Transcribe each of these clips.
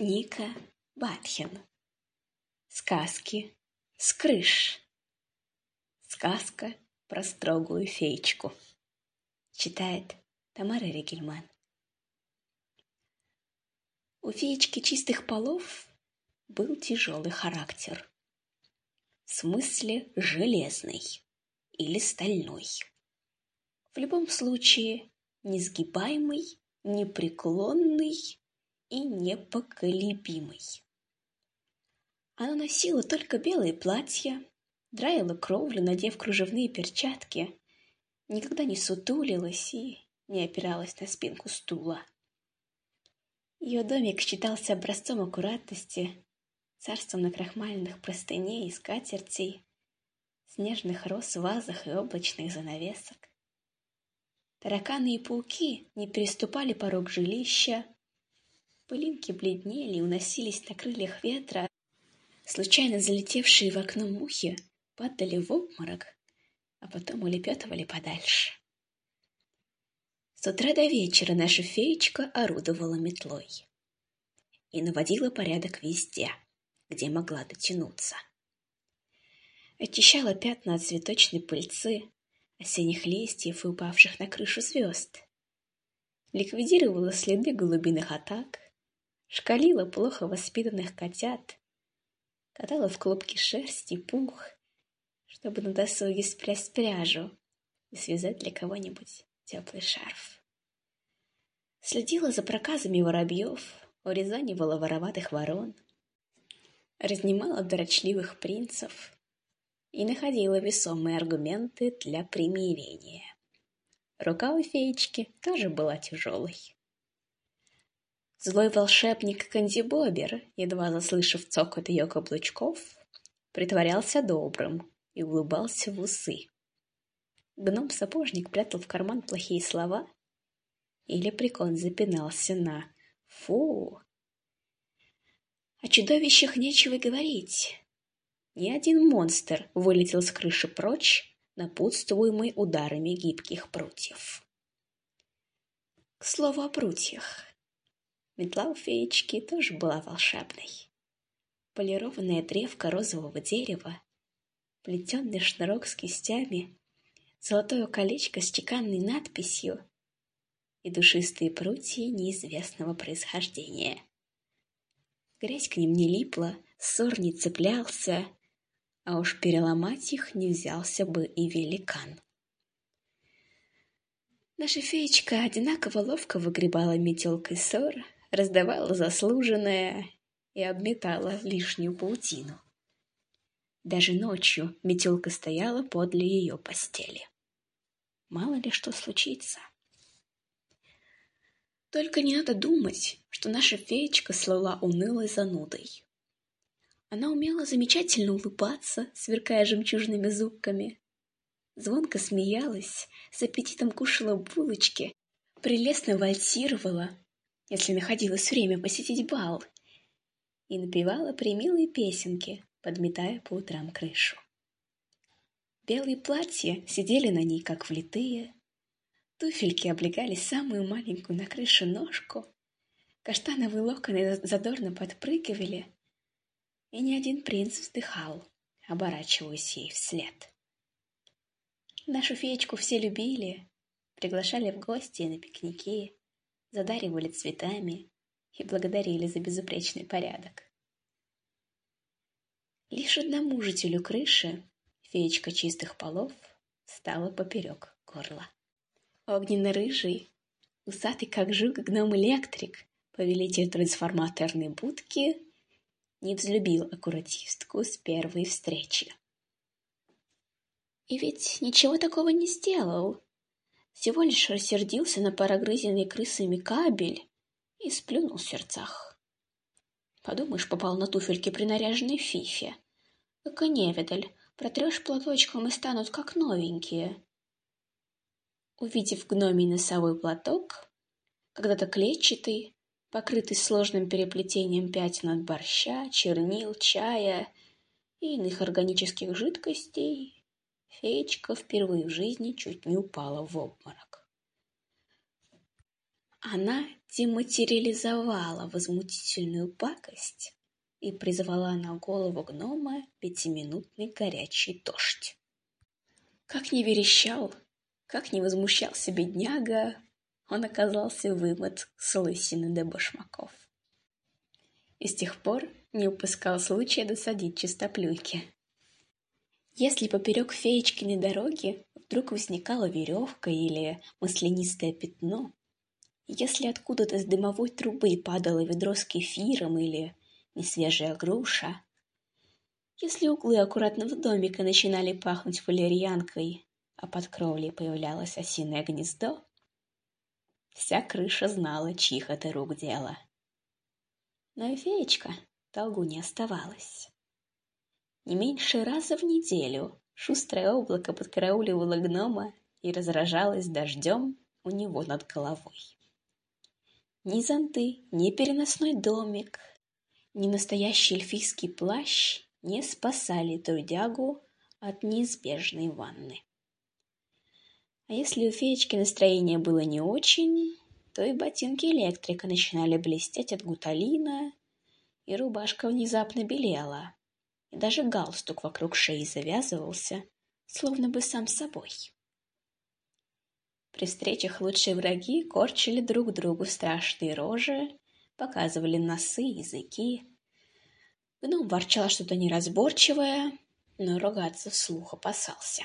Ника Батхин. Сказки с крыш. Сказка про строгую феечку. Читает Тамара Регельман. У феечки чистых полов был тяжелый характер. В смысле железный или стальной. В любом случае, несгибаемый, непреклонный и непоколебимый. Она носила только белые платья, драила кровлю, надев кружевные перчатки, никогда не сутулилась и не опиралась на спинку стула. Ее домик считался образцом аккуратности, царством накрахмаленных простыней и скатертей, снежных роз в вазах и облачных занавесок. Тараканы и пауки не переступали порог жилища, Пылинки бледнели уносились на крыльях ветра. Случайно залетевшие в окно мухи падали в обморок, а потом улепетывали подальше. С утра до вечера наша феечка орудовала метлой и наводила порядок везде, где могла дотянуться. Очищала пятна от цветочной пыльцы, осенних листьев и упавших на крышу звезд. Ликвидировала следы голубиных атак, шкалила плохо воспитанных котят, катала в клубки шерсти пух, чтобы на досуге спрясть пряжу и связать для кого-нибудь теплый шарф. Следила за проказами воробьев, урезанивала вороватых ворон, разнимала дорочливых принцев и находила весомые аргументы для примирения. Рука у феечки тоже была тяжелой. Злой волшебник Кандибобер, едва заслышав цокот ее каблучков, притворялся добрым и улыбался в усы. Гном-сапожник прятал в карман плохие слова, или прикон запинался на «фу». О чудовищах нечего говорить. Ни один монстр вылетел с крыши прочь, напутствуемый ударами гибких прутьев. К слову о прутьях. Метла у феечки тоже была волшебной. Полированная древка розового дерева, плетенный шнурок с кистями, золотое колечко с чеканной надписью и душистые прутья неизвестного происхождения. Грязь к ним не липла, ссор не цеплялся, а уж переломать их не взялся бы и великан. Наша феечка одинаково ловко выгребала метелкой ссор, раздавала заслуженное и обметала лишнюю паутину. Даже ночью метелка стояла подле ее постели. Мало ли что случится. Только не надо думать, что наша феечка слала унылой занудой. Она умела замечательно улыбаться, сверкая жемчужными зубками. Звонко смеялась, с аппетитом кушала булочки, прелестно вальсировала, если находилось время посетить бал, и напевала примилые песенки, подметая по утрам крышу. Белые платья сидели на ней, как влитые, туфельки облегали самую маленькую на крыше ножку, каштановые локоны задорно подпрыгивали, и ни один принц вздыхал, оборачиваясь ей вслед. Нашу феечку все любили, приглашали в гости и на пикники, задаривали цветами и благодарили за безупречный порядок. Лишь одному жителю крыши, феечка чистых полов, стала поперек горла. Огненно-рыжий, усатый как жук гном-электрик, повелитель трансформаторной будки, не взлюбил аккуратистку с первой встречи. И ведь ничего такого не сделал, всего лишь рассердился на прогрызенный крысами кабель и сплюнул в сердцах. Подумаешь, попал на туфельки принаряженной фифе. Как и невидаль, протрешь платочком и станут как новенькие. Увидев гномий носовой платок, когда-то клетчатый, покрытый сложным переплетением пятен от борща, чернил, чая и иных органических жидкостей, Феечка впервые в жизни чуть не упала в обморок. Она дематериализовала возмутительную пакость и призвала на голову гнома пятиминутный горячий дождь. Как не верещал, как не возмущался бедняга, он оказался вымыт с лысины до башмаков. И с тех пор не упускал случая досадить чистоплюйки. Если поперек феечкиной дороги вдруг возникала веревка или маслянистое пятно, если откуда-то с дымовой трубы падало ведро с кефиром или несвежая груша, если углы аккуратного домика начинали пахнуть валерьянкой, а под кровлей появлялось осиное гнездо, вся крыша знала, чьих это рук дело. Но и феечка долгу не оставалась. Не меньше раза в неделю шустрое облако подкарауливало гнома и разражалось дождем у него над головой. Ни зонты, ни переносной домик, ни настоящий эльфийский плащ не спасали трудягу от неизбежной ванны. А если у феечки настроение было не очень, то и ботинки электрика начинали блестеть от гуталина, и рубашка внезапно белела, и даже галстук вокруг шеи завязывался, словно бы сам собой. При встречах лучшие враги корчили друг другу страшные рожи, показывали носы, языки, Гном ворчал что-то неразборчивое, но ругаться вслух опасался.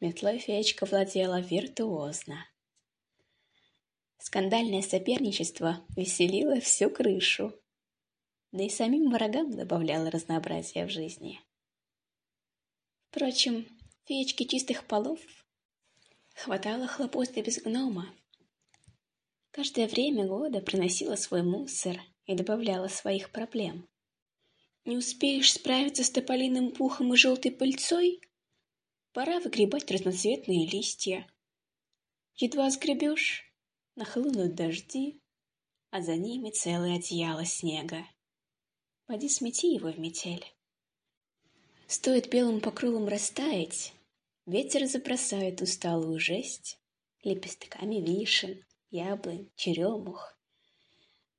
Метлой феечка владела виртуозно. Скандальное соперничество веселило всю крышу, да и самим врагам добавляло разнообразия в жизни. Впрочем, феечки чистых полов хватало хлопот и без гнома. Каждое время года приносила свой мусор и добавляла своих проблем. Не успеешь справиться с тополиным пухом и желтой пыльцой? Пора выгребать разноцветные листья. Едва сгребешь, нахлынут дожди, а за ними целое одеяло снега. Поди смети его в метель. Стоит белым покровом растаять, ветер забросает усталую жесть лепестками вишен, яблонь, черемух,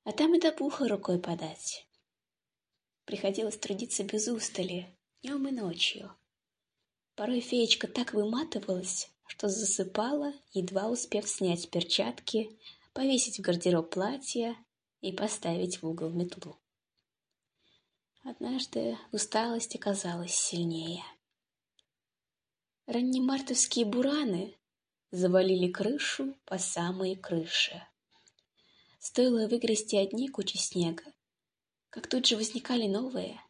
а там и до пуха рукой подать. Приходилось трудиться без устали, днем и ночью. Порой феечка так выматывалась, что засыпала, едва успев снять перчатки, повесить в гардероб платье и поставить в угол метлу. Однажды усталость оказалась сильнее. Раннемартовские бураны завалили крышу по самой крыше. Стоило выгрести одни кучи снега, как тут же возникали новые.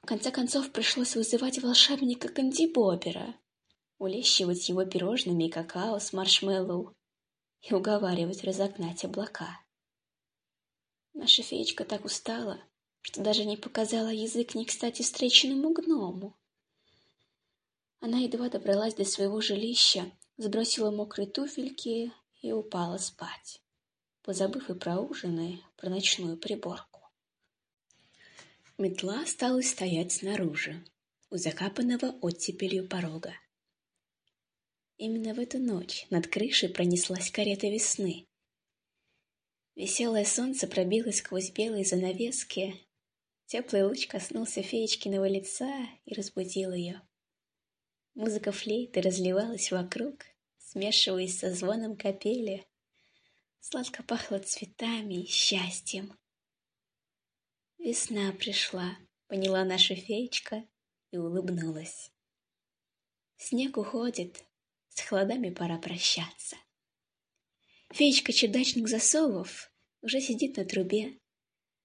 В конце концов пришлось вызывать волшебника Канди Бобера, улещивать его пирожными и какао с маршмеллоу и уговаривать разогнать облака. Наша феечка так устала, что даже не показала язык не кстати встреченному гному. Она едва добралась до своего жилища, сбросила мокрые туфельки и упала спать, позабыв и про ужин, и про ночную приборку. Метла стала стоять снаружи, у закапанного оттепелью порога. Именно в эту ночь над крышей пронеслась карета весны. Веселое солнце пробилось сквозь белые занавески. Теплый луч коснулся феечкиного лица и разбудил ее. Музыка флейты разливалась вокруг, смешиваясь со звоном капели. Сладко пахло цветами и счастьем. Весна пришла, поняла наша феечка и улыбнулась. Снег уходит, с холодами пора прощаться. Феечка-чудачник засовов уже сидит на трубе.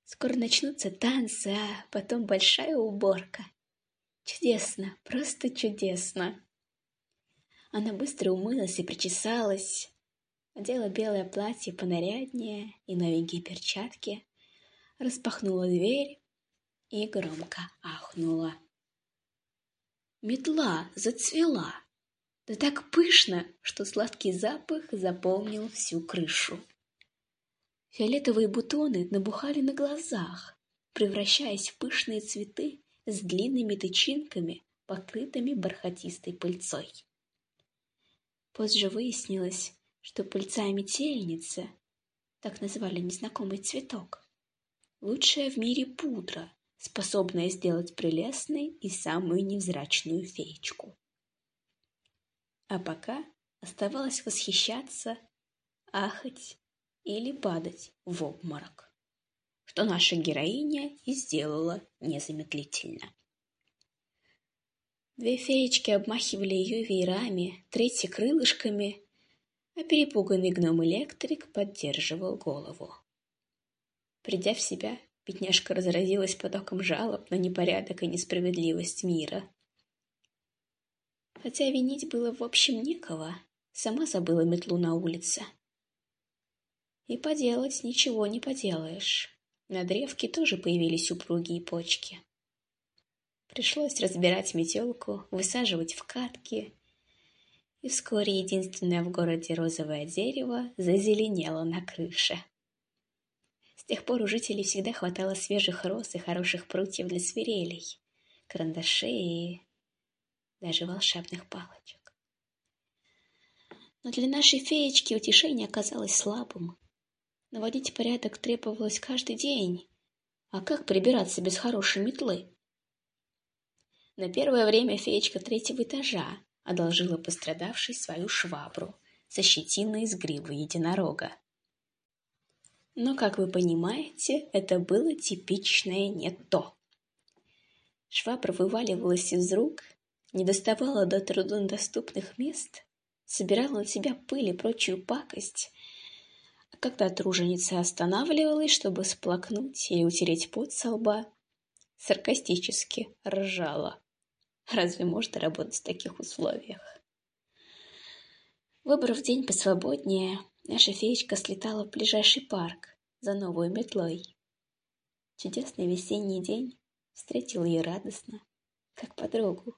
Скоро начнутся танцы, а потом большая уборка. Чудесно, просто чудесно. Она быстро умылась и причесалась, одела белое платье понаряднее и новенькие перчатки, распахнула дверь и громко ахнула. Метла зацвела, да так пышно, что сладкий запах заполнил всю крышу. Фиолетовые бутоны набухали на глазах, превращаясь в пышные цветы с длинными тычинками, покрытыми бархатистой пыльцой. Позже выяснилось, что пыльца-метельница, так называли незнакомый цветок, лучшая в мире пудра, способная сделать прелестной и самую невзрачную феечку. А пока оставалось восхищаться, ахать или падать в обморок, что наша героиня и сделала незамедлительно. Две феечки обмахивали ее веерами, третьи крылышками, а перепуганный гном-электрик поддерживал голову. Придя в себя, бедняжка разразилась потоком жалоб на непорядок и несправедливость мира. Хотя винить было в общем некого, сама забыла метлу на улице. И поделать ничего не поделаешь. На древке тоже появились упругие почки. Пришлось разбирать метелку, высаживать в катки, и вскоре единственное в городе розовое дерево зазеленело на крыше. С тех пор у жителей всегда хватало свежих роз и хороших прутьев для свирелей, карандашей и даже волшебных палочек. Но для нашей феечки утешение оказалось слабым. Наводить порядок требовалось каждый день. А как прибираться без хорошей метлы? На первое время феечка третьего этажа одолжила пострадавшей свою швабру со щетиной из гривы единорога. Но, как вы понимаете, это было типичное не то. Швабра вываливалась из рук, не доставала до труднодоступных мест, собирала на себя пыль и прочую пакость, когда труженица останавливалась, чтобы сплакнуть или утереть пот со лба, саркастически ржала. Разве можно работать в таких условиях? Выбрав день посвободнее, наша феечка слетала в ближайший парк за новой метлой. Чудесный весенний день встретил ее радостно, как подругу.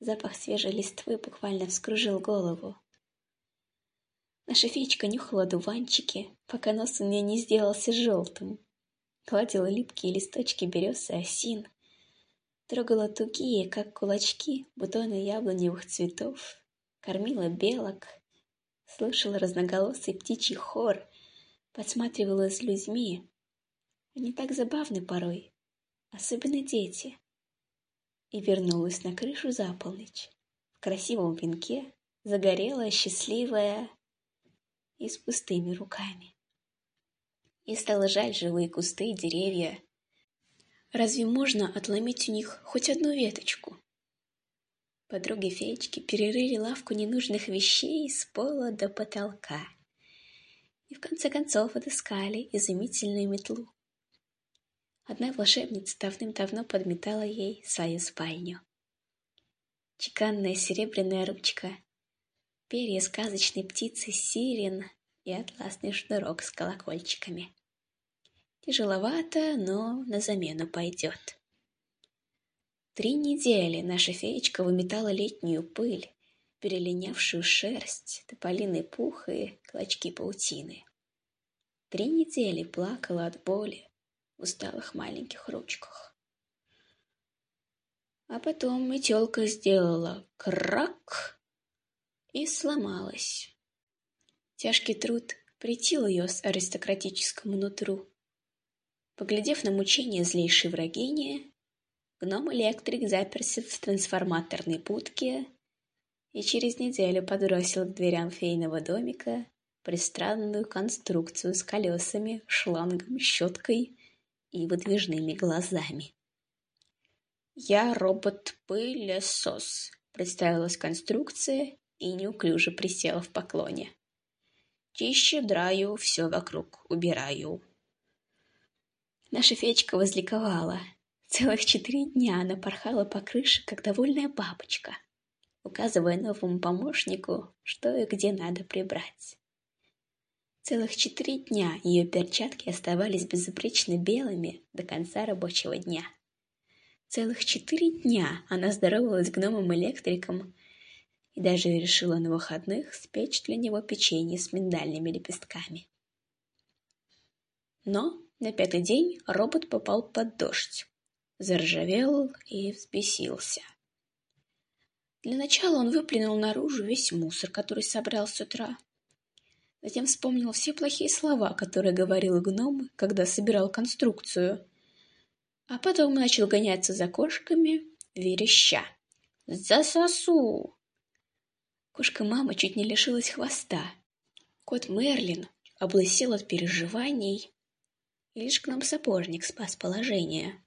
Запах свежей листвы буквально вскружил голову. Наша феечка нюхала дуванчики, пока нос у нее не сделался желтым. Гладила липкие листочки берез и осин, трогала тугие, как кулачки, бутоны яблоневых цветов, кормила белок, слышала разноголосый птичий хор, подсматривала с людьми. Они так забавны порой, особенно дети. И вернулась на крышу за полночь, в красивом венке, загорелая, счастливая и с пустыми руками. И стало жаль живые кусты и деревья, Разве можно отломить у них хоть одну веточку? Подруги-феечки перерыли лавку ненужных вещей с пола до потолка и в конце концов отыскали изумительную метлу. Одна волшебница давным-давно подметала ей свою спальню. Чеканная серебряная ручка, перья сказочной птицы сирен и атласный шнурок с колокольчиками. Тяжеловато, но на замену пойдет. Три недели наша феечка выметала летнюю пыль, перелинявшую шерсть, тополиный пух и клочки паутины. Три недели плакала от боли в усталых маленьких ручках. А потом метелка сделала крак и сломалась. Тяжкий труд притил ее с аристократическому нутру. Поглядев на мучения злейшей врагини, гном-электрик заперся в трансформаторной будке и через неделю подбросил к дверям фейного домика пристранную конструкцию с колесами, шлангом, щеткой и выдвижными глазами. «Я робот-пылесос», — представилась конструкция и неуклюже присела в поклоне. «Чище драю, все вокруг убираю». Наша феечка возликовала. Целых четыре дня она порхала по крыше, как довольная бабочка, указывая новому помощнику, что и где надо прибрать. Целых четыре дня ее перчатки оставались безупречно белыми до конца рабочего дня. Целых четыре дня она здоровалась с гномом-электриком и даже решила на выходных спечь для него печенье с миндальными лепестками. Но на пятый день робот попал под дождь, заржавел и взбесился. Для начала он выплюнул наружу весь мусор, который собрал с утра, Затем вспомнил все плохие слова, которые говорил гном, когда собирал конструкцию. А потом начал гоняться за кошками, вереща. «Засосу!» Кошка-мама чуть не лишилась хвоста. Кот Мерлин облысел от переживаний, и лишь гном-сапожник спас положение.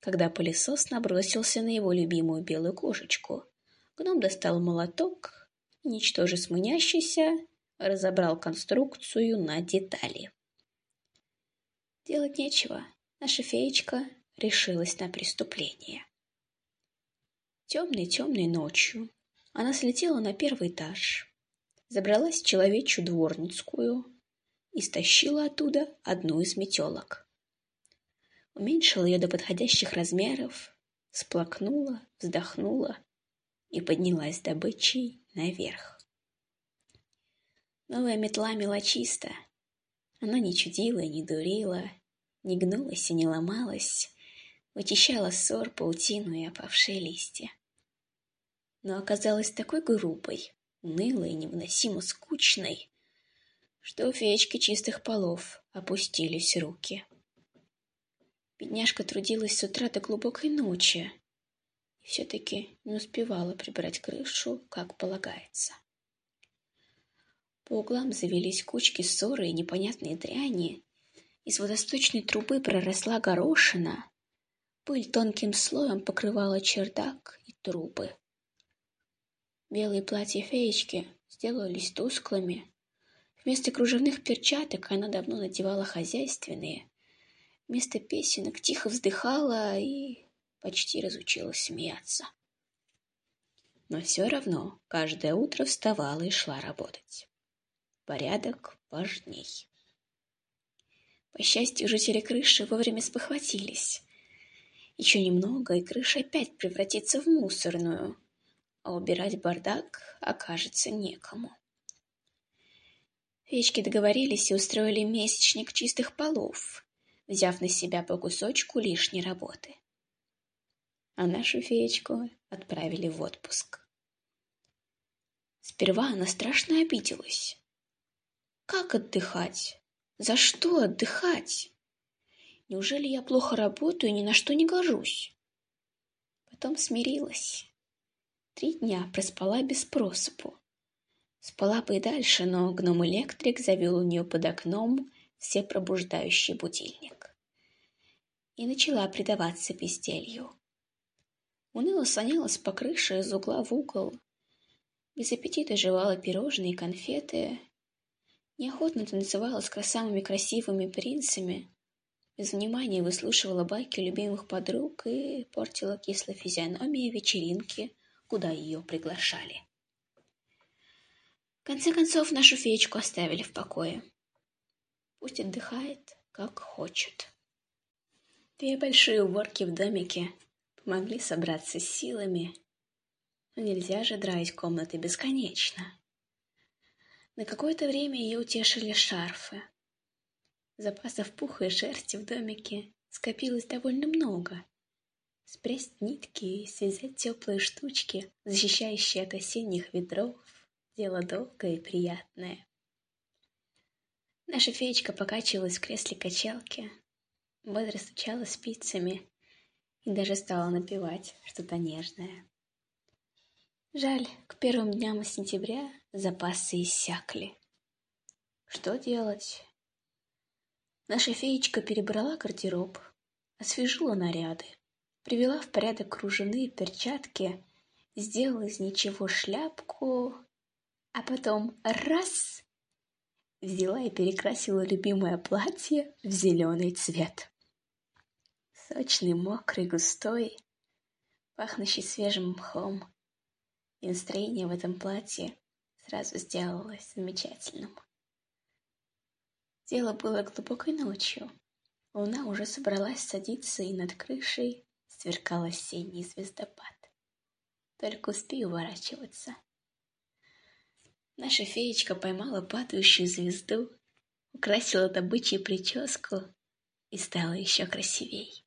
Когда пылесос набросился на его любимую белую кошечку, гном достал молоток ничтоже смынящийся, разобрал конструкцию на детали. Делать нечего, наша феечка решилась на преступление. Темной-темной ночью она слетела на первый этаж, забралась в человечью дворницкую и стащила оттуда одну из метелок. Уменьшила ее до подходящих размеров, сплакнула, вздохнула и поднялась добычей наверх. Новая метла мелочиста. Она не чудила не дурила, не гнулась и не ломалась, вычищала ссор, паутину и опавшие листья но оказалась такой грубой, унылой невыносимо скучной, что у феечки чистых полов опустились руки. Бедняжка трудилась с утра до глубокой ночи и все-таки не успевала прибрать крышу, как полагается. По углам завелись кучки ссоры и непонятные дряни, из водосточной трубы проросла горошина, пыль тонким слоем покрывала чердак и трубы. Белые платья феечки сделались тусклыми. Вместо кружевных перчаток она давно надевала хозяйственные. Вместо песенок тихо вздыхала и почти разучилась смеяться. Но все равно каждое утро вставала и шла работать. Порядок важней. По счастью, жители крыши вовремя спохватились. Еще немного, и крыша опять превратится в мусорную, а убирать бардак окажется некому. Феечки договорились и устроили месячник чистых полов, взяв на себя по кусочку лишней работы. А нашу феечку отправили в отпуск. Сперва она страшно обиделась. Как отдыхать? За что отдыхать? Неужели я плохо работаю и ни на что не гожусь? Потом смирилась. Три дня проспала без просыпу. Спала бы и дальше, но гном-электрик завел у нее под окном все пробуждающий будильник. И начала предаваться безделью. Уныло слонялась по крыше из угла в угол, без аппетита жевала пирожные и конфеты, неохотно танцевала с красавыми красивыми принцами, без внимания выслушивала байки любимых подруг и портила кислой физиономией вечеринки – куда ее приглашали. В конце концов, нашу феечку оставили в покое. Пусть отдыхает, как хочет. Две большие уборки в домике помогли собраться с силами, но нельзя же драить комнаты бесконечно. На какое-то время ее утешили шарфы. Запасов пуха и шерсти в домике скопилось довольно много, Спрясть нитки и связать теплые штучки, защищающие от осенних ветров, дело долгое и приятное. Наша феечка покачивалась в кресле качалки, бодро стучала спицами и даже стала напевать что-то нежное. Жаль, к первым дням сентября запасы иссякли. Что делать? Наша феечка перебрала гардероб, освежила наряды, привела в порядок кружевные перчатки, сделала из ничего шляпку, а потом раз взяла и перекрасила любимое платье в зеленый цвет. Сочный, мокрый, густой, пахнущий свежим мхом. И настроение в этом платье сразу сделалось замечательным. Дело было глубокой ночью. Луна уже собралась садиться и над крышей сверкал осенний звездопад. Только успей уворачиваться. Наша феечка поймала падающую звезду, украсила добычей прическу и стала еще красивей.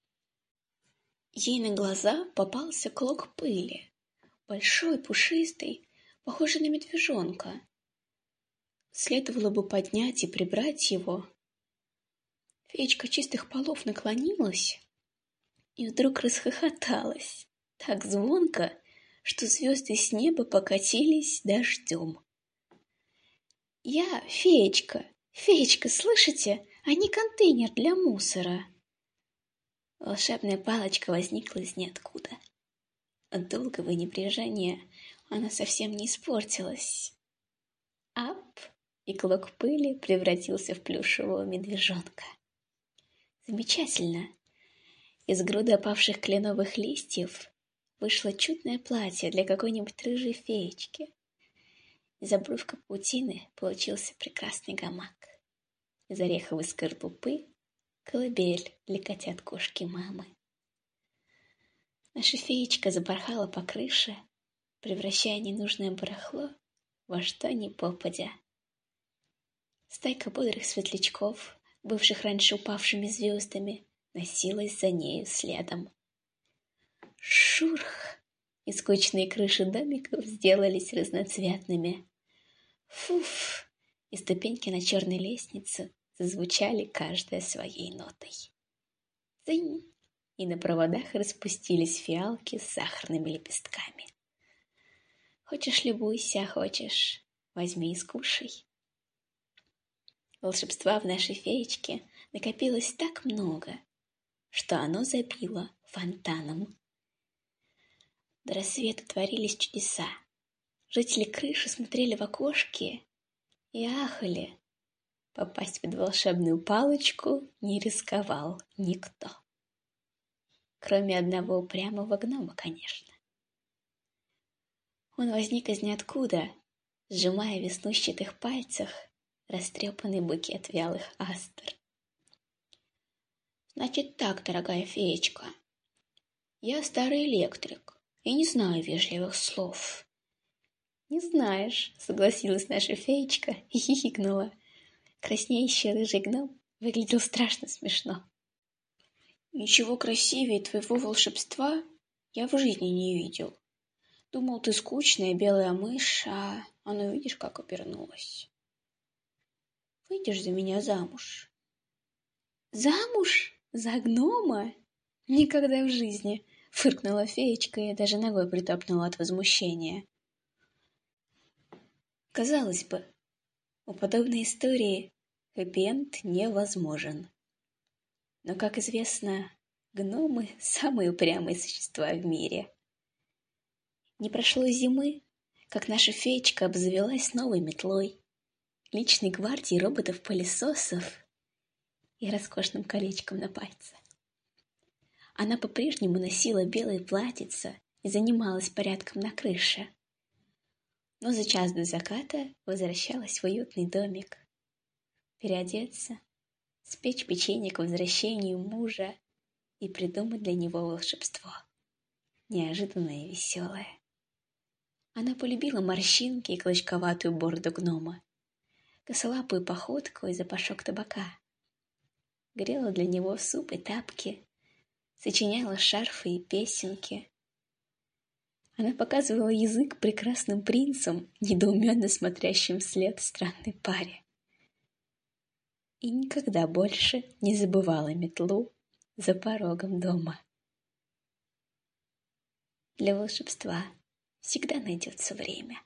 Ей на глаза попался клок пыли, большой, пушистый, похожий на медвежонка. следовало бы поднять и прибрать его. Феечка чистых полов наклонилась и вдруг расхохоталась так звонко, что звезды с неба покатились дождем. «Я феечка! Феечка, слышите? А не контейнер для мусора!» Волшебная палочка возникла из ниоткуда. От долгого небрежения она совсем не испортилась. Ап! И клок пыли превратился в плюшевого медвежонка. Замечательно! Из груды опавших кленовых листьев вышло чудное платье для какой-нибудь рыжей феечки. Из обрывка паутины получился прекрасный гамак. Из ореховой скорлупы — колыбель для котят кошки мамы. Наша феечка запорхала по крыше, превращая ненужное барахло во что ни попадя. Стайка бодрых светлячков, бывших раньше упавшими звездами, носилась за нею следом. Шурх! И скучные крыши домиков сделались разноцветными. Фуф! И ступеньки на черной лестнице зазвучали каждая своей нотой. Цинь! И на проводах распустились фиалки с сахарными лепестками. Хочешь, любуйся, хочешь, возьми и скушай. Волшебства в нашей феечке накопилось так много, что оно забило фонтаном. До рассвета творились чудеса. Жители крыши смотрели в окошки и ахали. Попасть под волшебную палочку не рисковал никто. Кроме одного упрямого гнома, конечно. Он возник из ниоткуда, сжимая в веснущатых пальцах растрепанный букет вялых астр. «Значит так, дорогая феечка, я старый электрик, я не знаю вежливых слов. Не знаешь, согласилась наша феечка и хихикнула. Краснеющий рыжий гном выглядел страшно смешно. Ничего красивее твоего волшебства я в жизни не видел. Думал, ты скучная белая мышь, а оно видишь, как обернулось. Выйдешь за меня замуж? Замуж? За гнома? Никогда в жизни. Фыркнула феечка и даже ногой притопнула от возмущения. Казалось бы, у подобной истории хэппи невозможен. Но, как известно, гномы — самые упрямые существа в мире. Не прошло зимы, как наша феечка обзавелась новой метлой, личной гвардией роботов-пылесосов и роскошным колечком на пальце. Она по-прежнему носила белое платьице и занималась порядком на крыше. Но за час до заката возвращалась в уютный домик. Переодеться, спечь печенье к возвращению мужа и придумать для него волшебство. Неожиданное и веселое. Она полюбила морщинки и клочковатую бороду гнома, косолапую походку и запашок табака. Грела для него суп и тапки, сочиняла шарфы и песенки. Она показывала язык прекрасным принцам, недоуменно смотрящим вслед странной паре. И никогда больше не забывала метлу за порогом дома. Для волшебства всегда найдется время.